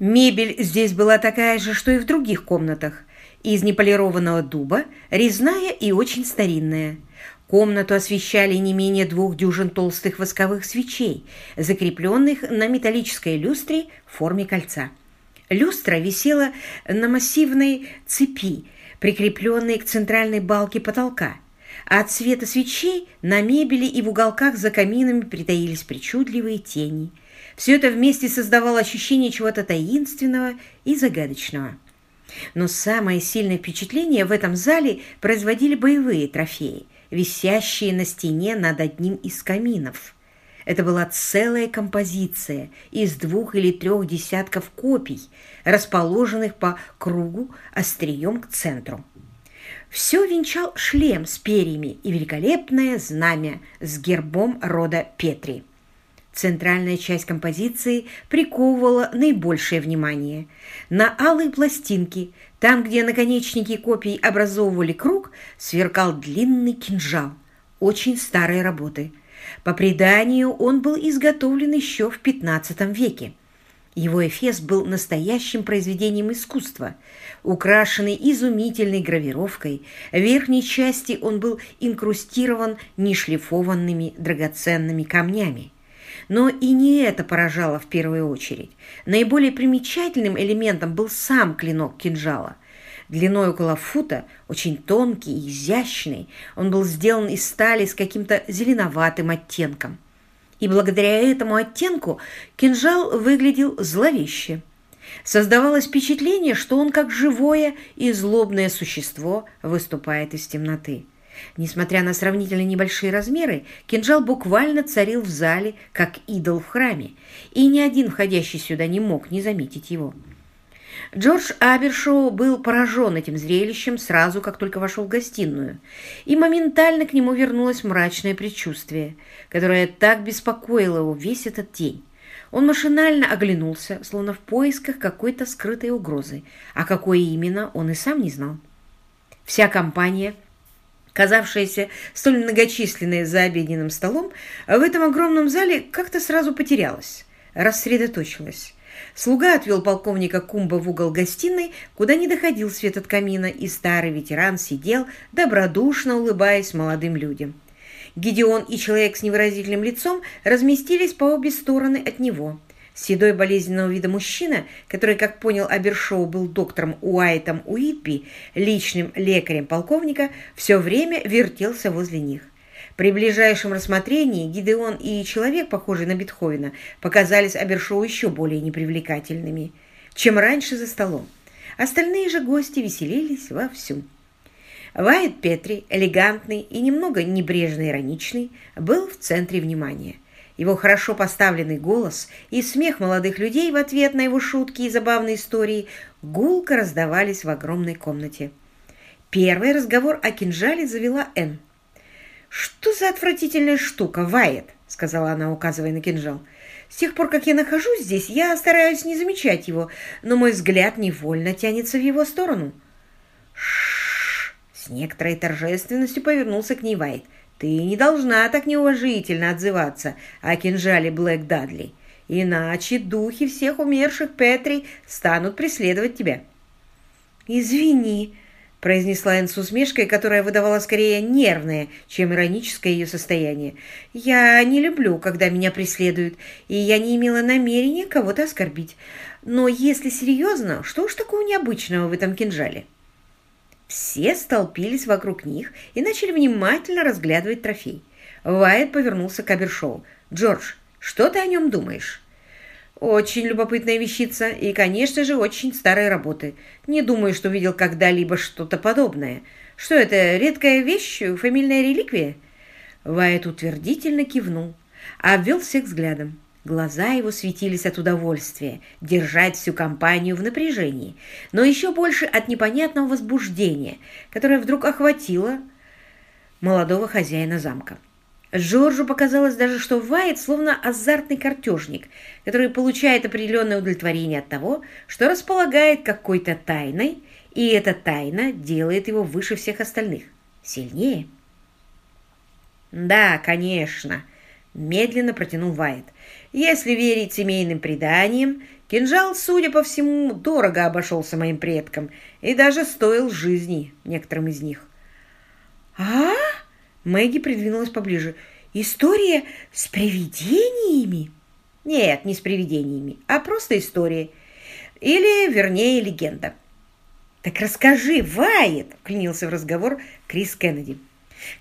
Мебель здесь была такая же, что и в других комнатах. Из неполированного дуба, резная и очень старинная. Комнату освещали не менее двух дюжин толстых восковых свечей, закрепленных на металлической люстре в форме кольца. Люстра висела на массивной цепи, прикрепленной к центральной балке потолка. От света свечей на мебели и в уголках за каминами притаились причудливые тени. Все это вместе создавало ощущение чего-то таинственного и загадочного. Но самое сильное впечатление в этом зале производили боевые трофеи, висящие на стене над одним из каминов. Это была целая композиция из двух или трех десятков копий, расположенных по кругу острием к центру. Все венчал шлем с перьями и великолепное знамя с гербом рода Петри. Центральная часть композиции приковывала наибольшее внимание. На алой пластинке, там, где наконечники копий образовывали круг, сверкал длинный кинжал, очень старой работы. По преданию, он был изготовлен еще в XV веке. Его эфес был настоящим произведением искусства, украшенный изумительной гравировкой. В верхней части он был инкрустирован нешлифованными драгоценными камнями. Но и не это поражало в первую очередь. Наиболее примечательным элементом был сам клинок кинжала. Длиной около фута, очень тонкий и изящный, он был сделан из стали с каким-то зеленоватым оттенком. И благодаря этому оттенку кинжал выглядел зловеще. Создавалось впечатление, что он, как живое и злобное существо, выступает из темноты. Несмотря на сравнительно небольшие размеры, кинжал буквально царил в зале, как идол в храме, и ни один входящий сюда не мог не заметить его. Джордж Абершоу был поражен этим зрелищем сразу, как только вошел в гостиную, и моментально к нему вернулось мрачное предчувствие, которое так беспокоило его весь этот день. Он машинально оглянулся, словно в поисках какой-то скрытой угрозы, а какой именно он и сам не знал. Вся компания – казавшаяся столь многочисленной за обеденным столом, в этом огромном зале как-то сразу потерялась, рассредоточилась. Слуга отвел полковника Кумба в угол гостиной, куда не доходил свет от камина, и старый ветеран сидел, добродушно улыбаясь молодым людям. Гидеон и человек с невыразительным лицом разместились по обе стороны от него – Седой болезненного вида мужчина, который, как понял Абершоу, был доктором Уайтом Уитби, личным лекарем полковника, все время вертелся возле них. При ближайшем рассмотрении Гидеон и человек, похожий на Бетховена, показались Абершоу еще более непривлекательными, чем раньше за столом. Остальные же гости веселились вовсю. Вайт Петри, элегантный и немного небрежно-ироничный, был в центре внимания – его хорошо поставленный голос и смех молодых людей в ответ на его шутки и забавные истории гулко раздавались в огромной комнате. Первый разговор о кинжале завела Энн. «Что за отвратительная штука, Вайет?» — сказала она, указывая на кинжал. «С тех пор, как я нахожусь здесь, я стараюсь не замечать его, но мой взгляд невольно тянется в его сторону». Ш С некоторой торжественностью повернулся к ней Вайт. Ты не должна так неуважительно отзываться о кинжале Блэк Дадли, иначе духи всех умерших Петри станут преследовать тебя. «Извини», — произнесла Энн с усмешкой, которая выдавала скорее нервное, чем ироническое ее состояние. «Я не люблю, когда меня преследуют, и я не имела намерения кого-то оскорбить. Но если серьезно, что уж такого необычного в этом кинжале?» Все столпились вокруг них и начали внимательно разглядывать трофей. Вайт повернулся к Абершоу. «Джордж, что ты о нем думаешь?» «Очень любопытная вещица и, конечно же, очень старой работы. Не думаю, что видел когда-либо что-то подобное. Что это, редкая вещь, фамильная реликвия?» Вайт утвердительно кивнул, обвел всех взглядом. Глаза его светились от удовольствия держать всю компанию в напряжении, но еще больше от непонятного возбуждения, которое вдруг охватило молодого хозяина замка. Джорджу показалось даже, что Вайт словно азартный картежник, который получает определенное удовлетворение от того, что располагает какой-то тайной, и эта тайна делает его выше всех остальных, сильнее. «Да, конечно», — медленно протянул Вайт — если верить семейным преданиям, Кинжал, судя по всему, дорого обошелся моим предкам и даже стоил жизни некоторым из них. «А?» — Мэгги придвинулась поближе. «История с привидениями?» «Нет, не с привидениями, а просто история. Или, вернее, легенда». «Так расскажи, Вайет!» — вклинился в разговор Крис Кеннеди.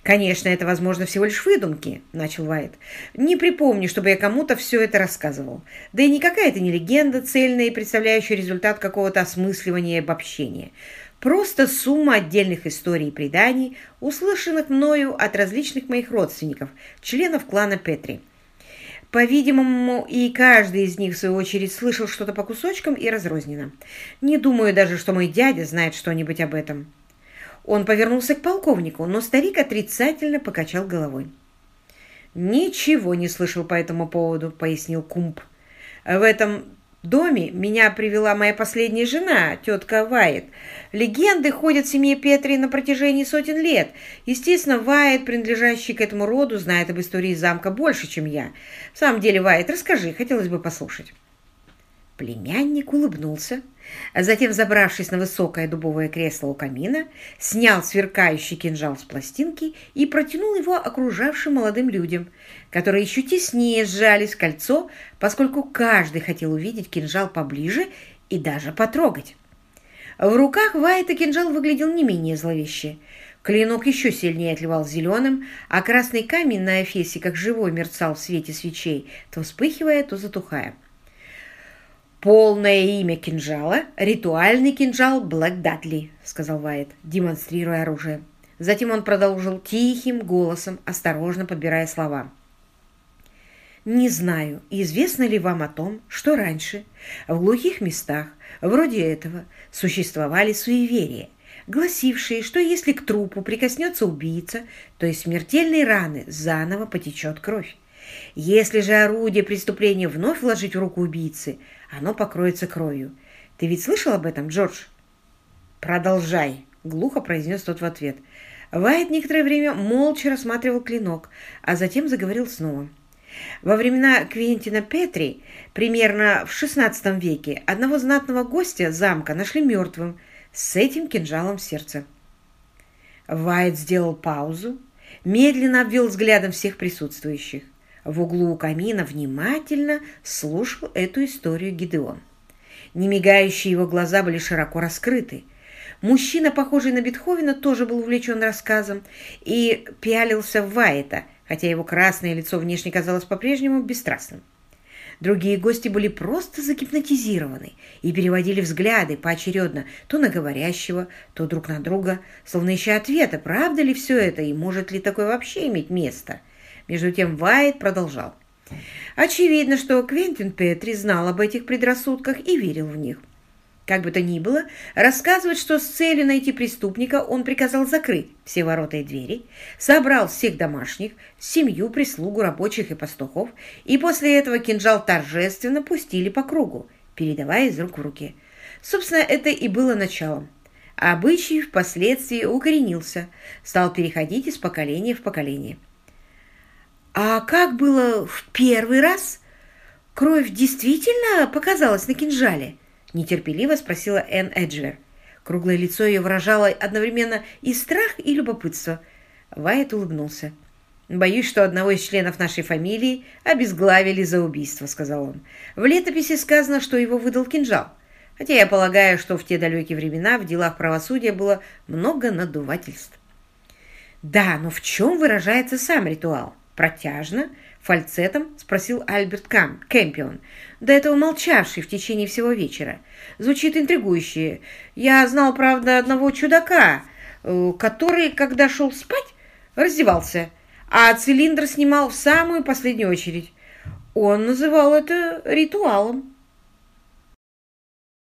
«Конечно, это, возможно, всего лишь выдумки», — начал Вайт. «Не припомню, чтобы я кому-то все это рассказывал. Да и никакая это не легенда цельная и представляющая результат какого-то осмысливания и обобщения. Просто сумма отдельных историй и преданий, услышанных мною от различных моих родственников, членов клана Петри. По-видимому, и каждый из них, в свою очередь, слышал что-то по кусочкам и разрозненно. Не думаю даже, что мой дядя знает что-нибудь об этом». Он повернулся к полковнику, но старик отрицательно покачал головой. «Ничего не слышал по этому поводу», — пояснил Кумп. «В этом доме меня привела моя последняя жена, тетка Вайет. Легенды ходят в семье Петри на протяжении сотен лет. Естественно, Вайет, принадлежащий к этому роду, знает об истории замка больше, чем я. В самом деле, Вайет, расскажи, хотелось бы послушать». Племянник улыбнулся, затем, забравшись на высокое дубовое кресло у камина, снял сверкающий кинжал с пластинки и протянул его окружавшим молодым людям, которые еще теснее сжались в кольцо, поскольку каждый хотел увидеть кинжал поближе и даже потрогать. В руках Вайта кинжал выглядел не менее зловеще. Клинок еще сильнее отливал зеленым, а красный камень на эфесе как живой мерцал в свете свечей, то вспыхивая, то затухая. «Полное имя кинжала — ритуальный кинжал Блэк Датли», — сказал Вайт, демонстрируя оружие. Затем он продолжил тихим голосом, осторожно подбирая слова. «Не знаю, известно ли вам о том, что раньше в глухих местах, вроде этого, существовали суеверия, гласившие, что если к трупу прикоснется убийца, то из смертельной раны заново потечет кровь. Если же орудие преступления вновь вложить в руку убийцы, оно покроется кровью. Ты ведь слышал об этом, Джордж? Продолжай, глухо произнес тот в ответ. Вайт некоторое время молча рассматривал клинок, а затем заговорил снова. Во времена Квентина Петри, примерно в XVI веке, одного знатного гостя замка нашли мертвым с этим кинжалом в сердце. Вайт сделал паузу, медленно обвел взглядом всех присутствующих. В углу у камина внимательно слушал эту историю Гидеон. Немигающие его глаза были широко раскрыты. Мужчина, похожий на Бетховена, тоже был увлечен рассказом и пялился в Вайта, хотя его красное лицо внешне казалось по-прежнему бесстрастным. Другие гости были просто загипнотизированы и переводили взгляды поочередно то на говорящего, то друг на друга, словно ища ответа, правда ли все это и может ли такое вообще иметь место – между тем Вайт продолжал. Очевидно, что Квентин Петри знал об этих предрассудках и верил в них. Как бы то ни было, рассказывать, что с целью найти преступника он приказал закрыть все ворота и двери, собрал всех домашних, семью, прислугу, рабочих и пастухов, и после этого кинжал торжественно пустили по кругу, передавая из рук в руки. Собственно, это и было началом. Обычай впоследствии укоренился, стал переходить из поколения в поколение. А как было в первый раз? Кровь действительно показалась на кинжале? Нетерпеливо спросила Энн Эджвер. Круглое лицо ее выражало одновременно и страх, и любопытство. Вайт улыбнулся. «Боюсь, что одного из членов нашей фамилии обезглавили за убийство», — сказал он. «В летописи сказано, что его выдал кинжал. Хотя я полагаю, что в те далекие времена в делах правосудия было много надувательств». «Да, но в чем выражается сам ритуал?» Протяжно, фальцетом спросил Альберт Кам, Кэмпион, до этого молчавший в течение всего вечера. Звучит интригующе. Я знал, правда, одного чудака, э, который, когда шел спать, раздевался, а цилиндр снимал в самую последнюю очередь. Он называл это ритуалом.